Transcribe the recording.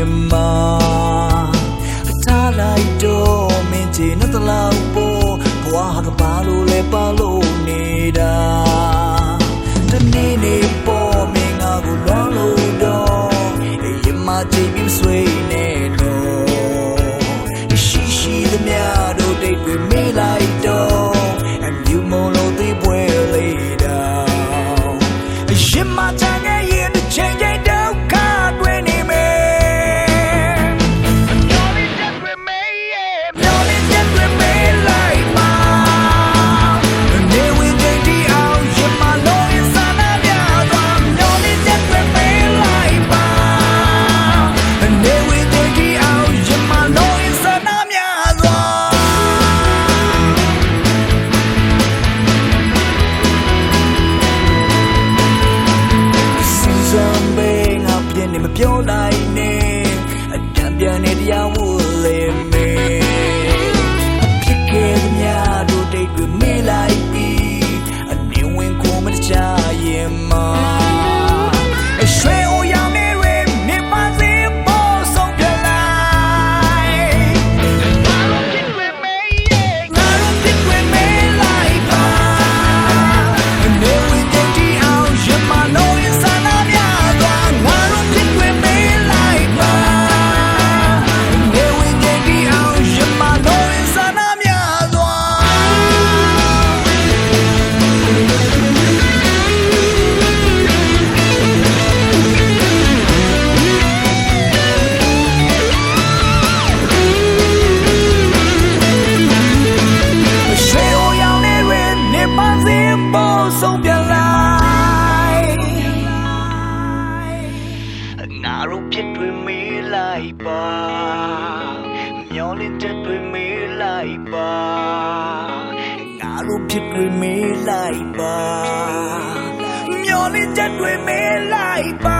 ရင်မှာအထားလိုက်တော့မင်းချေနဲ့တလောက်ပေါ်ဘဝကပါလို့လဲပါလို့နေတာတနေ့နေ့ပေါ်မင်းငါကိုလွန်လို့တော့ရင်မှာချေပြီးဆွေးနေတော့ရှိရှိသမျှတို့တိတ်တွေမေးလိုက်တော့အမြူမလို့သေးပွဲလေးတော့ရင်မှာ ပြောလိုက်နေအတံပြန်နေတရားဝလေမေဖြစ်ခဲ့သမျှတို့တိတ်တွေမေးလိုက်ပြီးအနေဝင်ကိုမတချရင်မှာ ဖြစ်တွေမေးလိုက်ပါမျောလင်းချက်တွေမေးလိုက်ပါငါတို့ဖြစ်တွေမေးလိုက်ပါမျောလင်းချက်တွေမေးလိုက်ပါ